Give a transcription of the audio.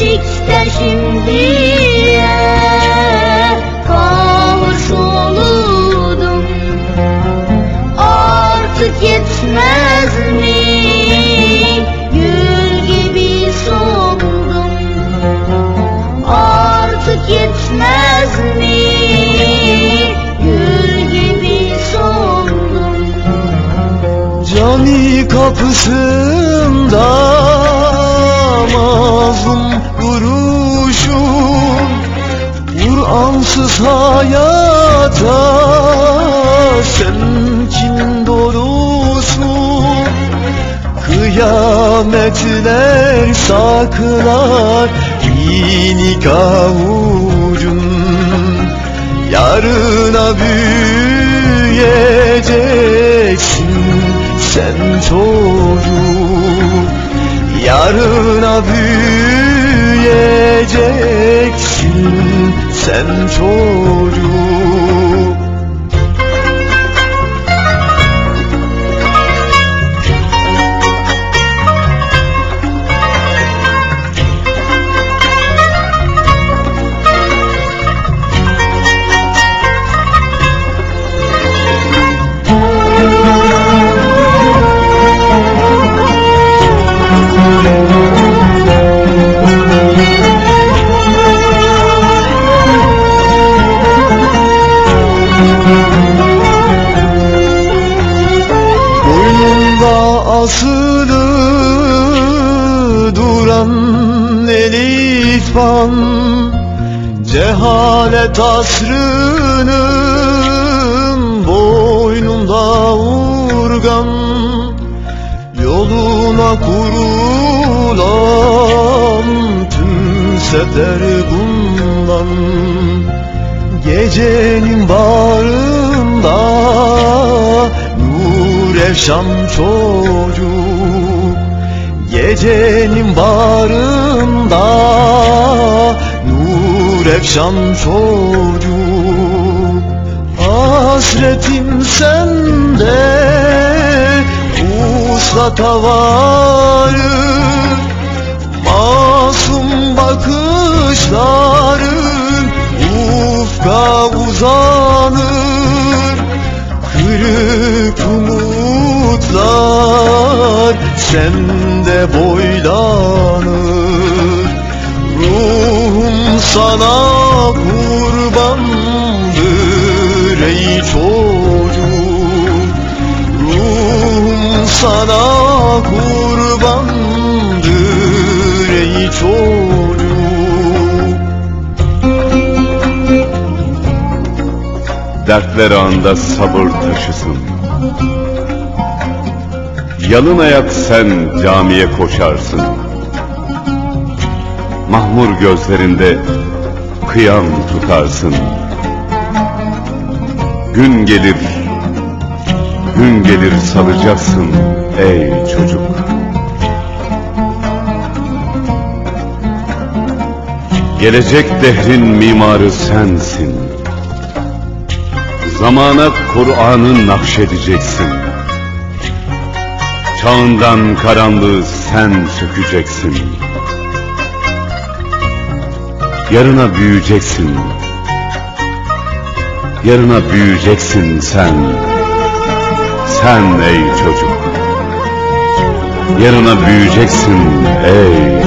Beşiktaş'ın diye kavuşuludum. Artık yetmez mi? Gül gibi soldum Artık yetmez mi? Gül gibi soldum Cani kapısında hayata sen kim dolusun Kıyametler saklar inik avucun Yarına büyüyeceksin sen çocuk Yarına büyüyeceksin sen çocuk asılı duran elif Cehalet asrının boynunda urgan Yoluna kurulan tüm sefer bundan Gecenin bağrında Efşan çocuk Gecenin bağrında Nur efşan çocuk Hasretim sende Uslata varır Masum bakışların umutlar sende boylanır. Ruhum sana kurbandır ey çocuk. Ruhum sana kurbandır ey çocuk. Dertler anda sabır taşısın Yalın ayak sen camiye koşarsın. Mahmur gözlerinde kıyam tutarsın. Gün gelir, gün gelir salacaksın ey çocuk. Gelecek dehrin mimarı sensin. Zamana Kur'an'ı nakşedeceksin Çağından karanlığı sen sökeceksin. Yarına büyüyeceksin. Yarına büyüyeceksin sen. Sen ey çocuk. Yarına büyüyeceksin ey